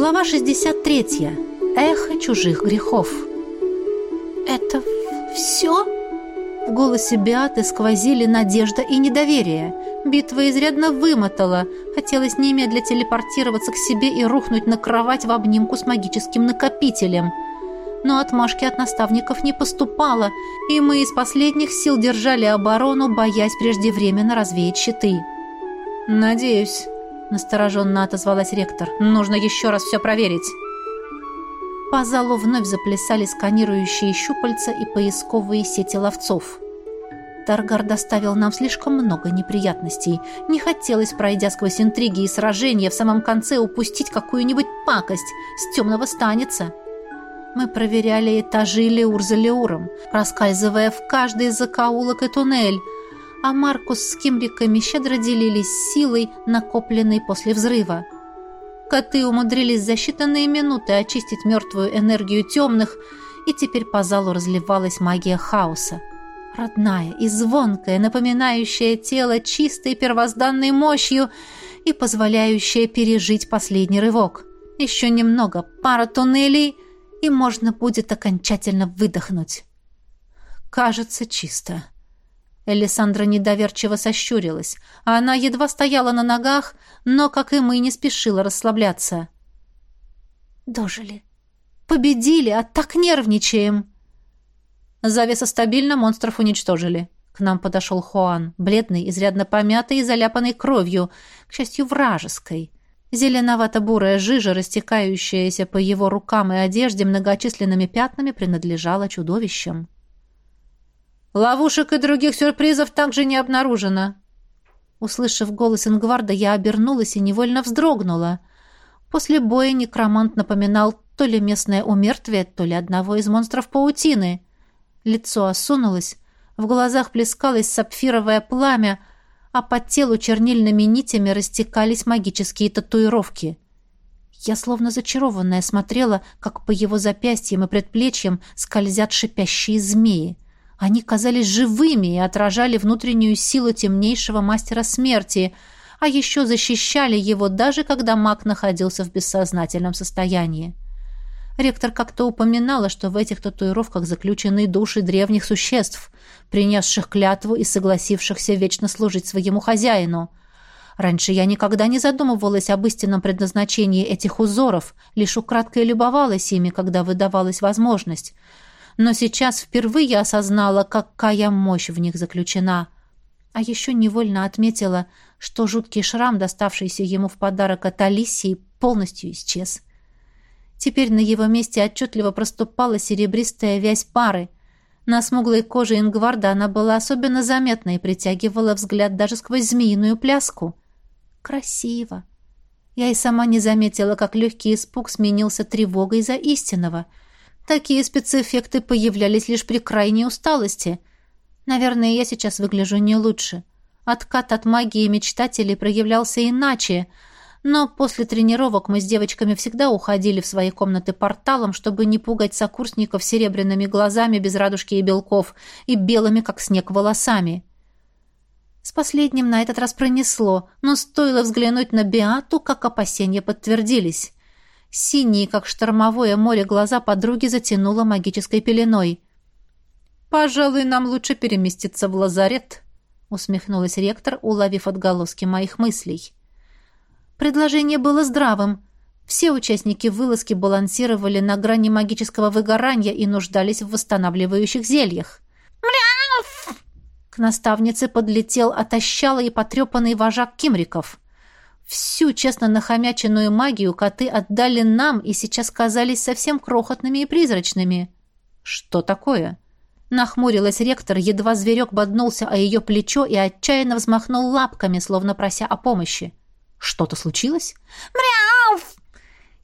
Глава 63. Эхо чужих грехов. «Это все?» В голосе Беаты сквозили надежда и недоверие. Битва изрядно вымотала. Хотелось немедля телепортироваться к себе и рухнуть на кровать в обнимку с магическим накопителем. Но отмашки от наставников не поступало, и мы из последних сил держали оборону, боясь преждевременно развеять щиты. «Надеюсь», — настороженно отозвалась ректор. «Нужно еще раз все проверить». По залу вновь заплясали сканирующие щупальца и поисковые сети ловцов. Таргар доставил нам слишком много неприятностей. Не хотелось, пройдя сквозь интриги и сражения, в самом конце упустить какую-нибудь пакость. С темного станется. Мы проверяли этажи Леур за Леуром, проскальзывая в каждый закоулок и туннель, а Маркус с Кимриками щедро делились силой, накопленной после взрыва. Коты умудрились за считанные минуты очистить мертвую энергию темных, и теперь по залу разливалась магия хаоса. Родная и звонкая, напоминающая тело чистой первозданной мощью и позволяющая пережить последний рывок. Еще немного, пара туннелей, и можно будет окончательно выдохнуть. Кажется, чисто. Элисандра недоверчиво сощурилась, а она едва стояла на ногах, но, как и мы, не спешила расслабляться. «Дожили. Победили, а так нервничаем!» Завеса стабильно, монстров уничтожили. К нам подошел Хуан, бледный, изрядно помятый и заляпанный кровью, к счастью, вражеской. Зеленовато-бурая жижа, растекающаяся по его рукам и одежде многочисленными пятнами, принадлежала чудовищам. Ловушек и других сюрпризов также не обнаружено. Услышав голос Ингварда, я обернулась и невольно вздрогнула. После боя некромант напоминал то ли местное умертвие, то ли одного из монстров паутины. Лицо осунулось, в глазах плескалось сапфировое пламя, а по телу чернильными нитями растекались магические татуировки. Я словно зачарованная смотрела, как по его запястьям и предплечьям скользят шипящие змеи. Они казались живыми и отражали внутреннюю силу темнейшего мастера смерти, а еще защищали его, даже когда маг находился в бессознательном состоянии. Ректор как-то упоминала, что в этих татуировках заключены души древних существ, принесших клятву и согласившихся вечно служить своему хозяину. Раньше я никогда не задумывалась об истинном предназначении этих узоров, лишь украдкой любовалась ими, когда выдавалась возможность — но сейчас впервые осознала, какая мощь в них заключена. А еще невольно отметила, что жуткий шрам, доставшийся ему в подарок от Алисии, полностью исчез. Теперь на его месте отчетливо проступала серебристая вязь пары. На смуглой коже Ингварда она была особенно заметна и притягивала взгляд даже сквозь змеиную пляску. Красиво. Я и сама не заметила, как легкий испуг сменился тревогой за истинного — Такие спецэффекты появлялись лишь при крайней усталости. Наверное, я сейчас выгляжу не лучше. Откат от магии мечтателей проявлялся иначе, но после тренировок мы с девочками всегда уходили в свои комнаты порталом, чтобы не пугать сокурсников серебряными глазами без радужки и белков и белыми, как снег, волосами. С последним на этот раз пронесло, но стоило взглянуть на Беату, как опасения подтвердились. Синие, как штормовое море, глаза подруги затянуло магической пеленой. «Пожалуй, нам лучше переместиться в лазарет», — усмехнулась ректор, уловив отголоски моих мыслей. Предложение было здравым. Все участники вылазки балансировали на грани магического выгорания и нуждались в восстанавливающих зельях. «Мряв!» К наставнице подлетел отощалый и потрепанный вожак кимриков. Всю честно нахомяченную магию коты отдали нам и сейчас казались совсем крохотными и призрачными. «Что такое?» Нахмурилась ректор, едва зверек боднулся о ее плечо и отчаянно взмахнул лапками, словно прося о помощи. «Что-то случилось?» «Мряв!»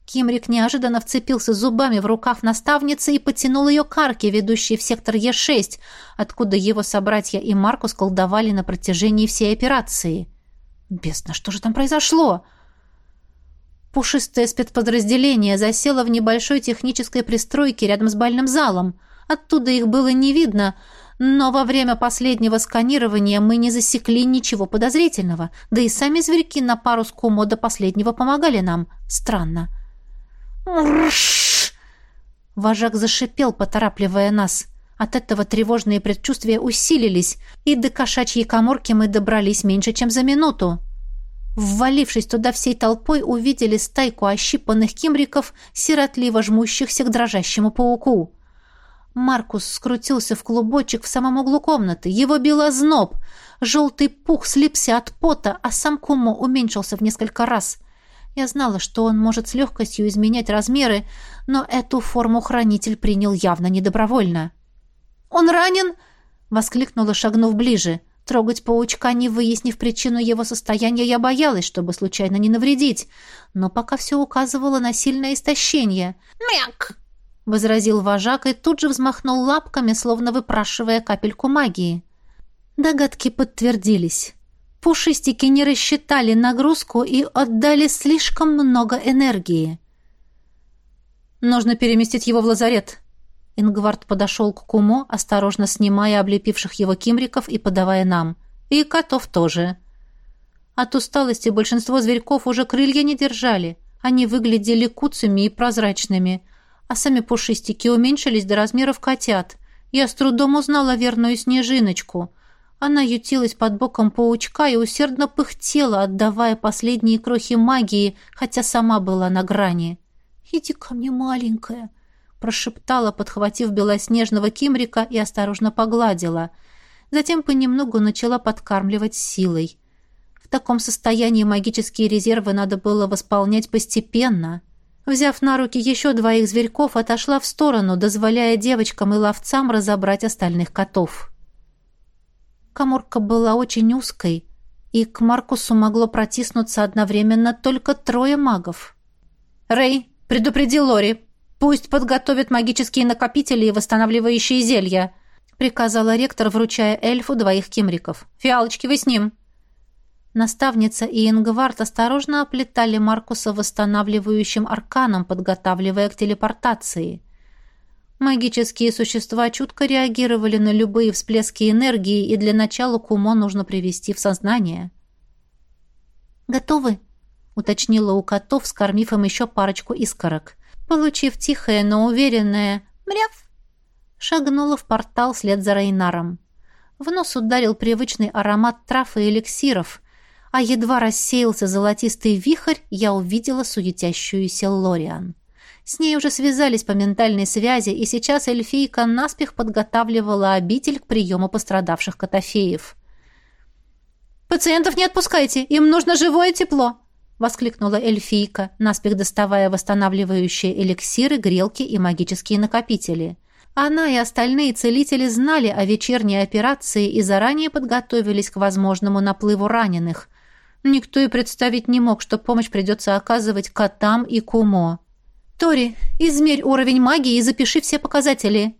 Кимрик неожиданно вцепился зубами в рукав наставницы и потянул ее к арке, ведущей в сектор Е6, откуда его собратья и Маркус колдовали на протяжении всей операции. Бесно, что же там произошло? Пушистое спецподразделение засело в небольшой технической пристройке рядом с бальным залом. Оттуда их было не видно, но во время последнего сканирования мы не засекли ничего подозрительного, да и сами зверьки на пару с Кумо до последнего помогали нам. Странно. Вожак зашипел, поторапливая нас. От этого тревожные предчувствия усилились, и до кошачьей коморки мы добрались меньше, чем за минуту. Ввалившись туда всей толпой, увидели стайку ощипанных кимриков, сиротливо жмущихся к дрожащему пауку. Маркус скрутился в клубочек в самом углу комнаты. Его било зноб. Желтый пух слипся от пота, а сам Кумо уменьшился в несколько раз. Я знала, что он может с легкостью изменять размеры, но эту форму хранитель принял явно недобровольно. «Он ранен?» — воскликнула, шагнув ближе. Трогать паучка, не выяснив причину его состояния, я боялась, чтобы случайно не навредить. Но пока все указывало на сильное истощение. «Мяк!» — возразил вожак и тут же взмахнул лапками, словно выпрашивая капельку магии. Догадки подтвердились. Пушистики не рассчитали нагрузку и отдали слишком много энергии. «Нужно переместить его в лазарет», Ингвард подошел к Кумо, осторожно снимая облепивших его кимриков и подавая нам. И котов тоже. От усталости большинство зверьков уже крылья не держали. Они выглядели куцами и прозрачными. А сами пушистики уменьшились до размеров котят. Я с трудом узнала верную снежиночку. Она ютилась под боком паучка и усердно пыхтела, отдавая последние крохи магии, хотя сама была на грани. «Иди ко мне, маленькая», прошептала, подхватив белоснежного кимрика и осторожно погладила. Затем понемногу начала подкармливать силой. В таком состоянии магические резервы надо было восполнять постепенно. Взяв на руки еще двоих зверьков, отошла в сторону, дозволяя девочкам и ловцам разобрать остальных котов. Коморка была очень узкой, и к Маркусу могло протиснуться одновременно только трое магов. «Рэй, предупреди Лори, «Пусть подготовят магические накопители и восстанавливающие зелья», приказала ректор, вручая эльфу двоих кимриков. «Фиалочки, вы с ним!» Наставница и Ингвард осторожно оплетали Маркуса восстанавливающим арканом, подготавливая к телепортации. Магические существа чутко реагировали на любые всплески энергии, и для начала Кумо нужно привести в сознание. «Готовы?» — уточнила у котов, скормив им еще парочку искорок. Получив тихое, но уверенное «мряв», шагнула в портал вслед за Рейнаром. В нос ударил привычный аромат трав и эликсиров, а едва рассеялся золотистый вихрь, я увидела суетящуюся Лориан. С ней уже связались по ментальной связи, и сейчас эльфийка наспех подготавливала обитель к приему пострадавших котофеев. «Пациентов не отпускайте! Им нужно живое тепло!» — воскликнула эльфийка, наспех доставая восстанавливающие эликсиры, грелки и магические накопители. Она и остальные целители знали о вечерней операции и заранее подготовились к возможному наплыву раненых. Никто и представить не мог, что помощь придется оказывать котам и кумо. «Тори, измерь уровень магии и запиши все показатели»,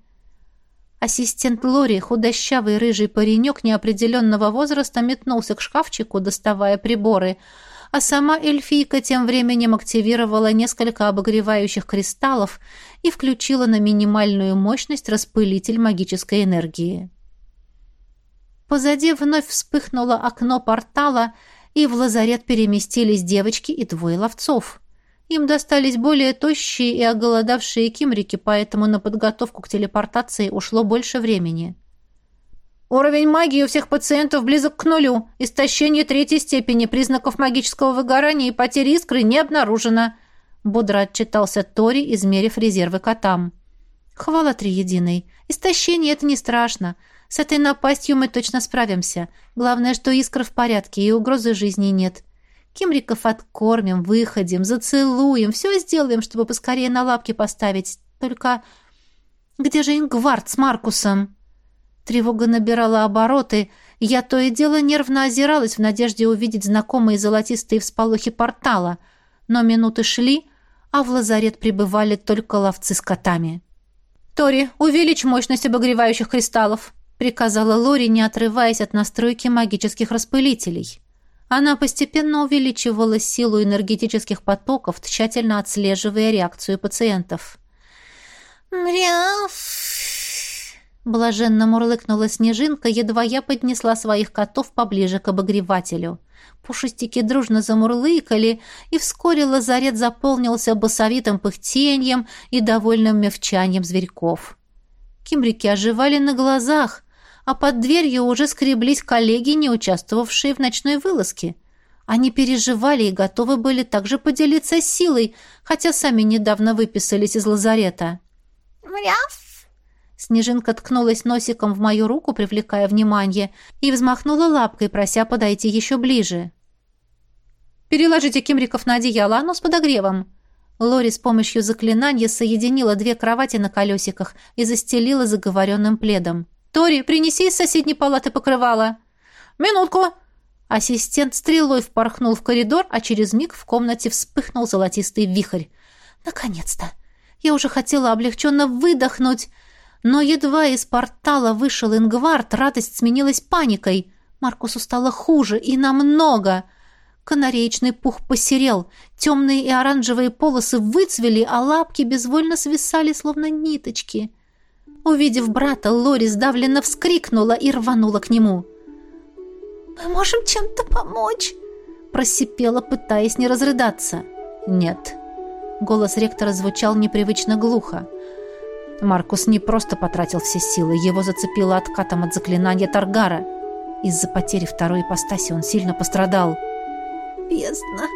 Ассистент Лори, худощавый рыжий паренек неопределенного возраста, метнулся к шкафчику, доставая приборы — а сама эльфийка тем временем активировала несколько обогревающих кристаллов и включила на минимальную мощность распылитель магической энергии. Позади вновь вспыхнуло окно портала, и в лазарет переместились девочки и двое ловцов. Им достались более тощие и оголодавшие кимрики, поэтому на подготовку к телепортации ушло больше времени. Уровень магии у всех пациентов близок к нулю. Истощение третьей степени, признаков магического выгорания и потери искры не обнаружено. Бодро отчитался Тори, измерив резервы котам. Хвала Триединой. Истощение — это не страшно. С этой напастью мы точно справимся. Главное, что искры в порядке и угрозы жизни нет. Кимриков откормим, выходим, зацелуем, все сделаем, чтобы поскорее на лапки поставить. Только где же Ингвард с Маркусом?» Тревога набирала обороты, я то и дело нервно озиралась в надежде увидеть знакомые золотистые всполохи портала, но минуты шли, а в лазарет прибывали только ловцы с котами. «Тори, увеличь мощность обогревающих кристаллов», приказала Лори, не отрываясь от настройки магических распылителей. Она постепенно увеличивала силу энергетических потоков, тщательно отслеживая реакцию пациентов. «Мряв!» Блаженно мурлыкнула снежинка, едва я поднесла своих котов поближе к обогревателю. Пушистики дружно замурлыкали, и вскоре лазарет заполнился басовитым пыхтеньем и довольным мевчанием зверьков. Кимрики оживали на глазах, а под дверью уже скреблись коллеги, не участвовавшие в ночной вылазке. Они переживали и готовы были также поделиться силой, хотя сами недавно выписались из лазарета. «Мряв!» Снежинка ткнулась носиком в мою руку, привлекая внимание, и взмахнула лапкой, прося подойти еще ближе. «Переложите кимриков на одеяло, оно с подогревом». Лори с помощью заклинания соединила две кровати на колесиках и застелила заговоренным пледом. «Тори, принеси из соседней палаты покрывало». «Минутку!» Ассистент стрелой впорхнул в коридор, а через миг в комнате вспыхнул золотистый вихрь. «Наконец-то!» Я уже хотела облегченно выдохнуть, но едва из портала вышел Ингвард, радость сменилась паникой. Маркусу стало хуже и намного. Канареечный пух посерел, темные и оранжевые полосы выцвели, а лапки безвольно свисали, словно ниточки. Увидев брата, Лори сдавленно вскрикнула и рванула к нему. «Мы можем чем-то помочь?» просипела, пытаясь не разрыдаться. «Нет». Голос ректора звучал непривычно глухо. Маркус не просто потратил все силы, его зацепило откатом от заклинания Таргара. Из-за потери второй ипостаси он сильно пострадал. «Бездна!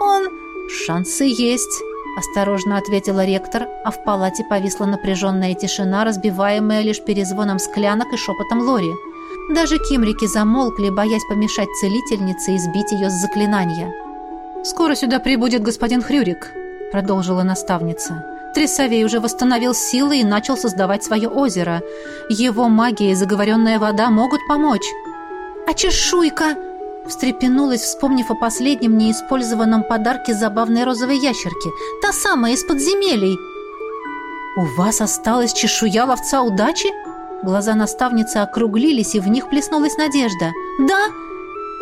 Он...» «Шансы есть», — осторожно ответила ректор, а в палате повисла напряженная тишина, разбиваемая лишь перезвоном склянок и шепотом Лори. Даже кимрики замолкли, боясь помешать целительнице и сбить ее с заклинания. «Скоро сюда прибудет господин Хрюрик», — продолжила наставница. Тресовей уже восстановил силы и начал создавать свое озеро. Его магия и заговоренная вода могут помочь. «А чешуйка?» Встрепенулась, вспомнив о последнем неиспользованном подарке забавной розовой ящерки. «Та самая из подземелий!» «У вас осталась чешуя ловца удачи?» Глаза наставницы округлились, и в них плеснулась надежда. «Да!»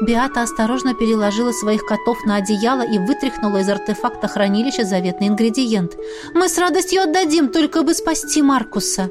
Биата осторожно переложила своих котов на одеяло и вытряхнула из артефакта хранилища заветный ингредиент. «Мы с радостью отдадим, только бы спасти Маркуса!»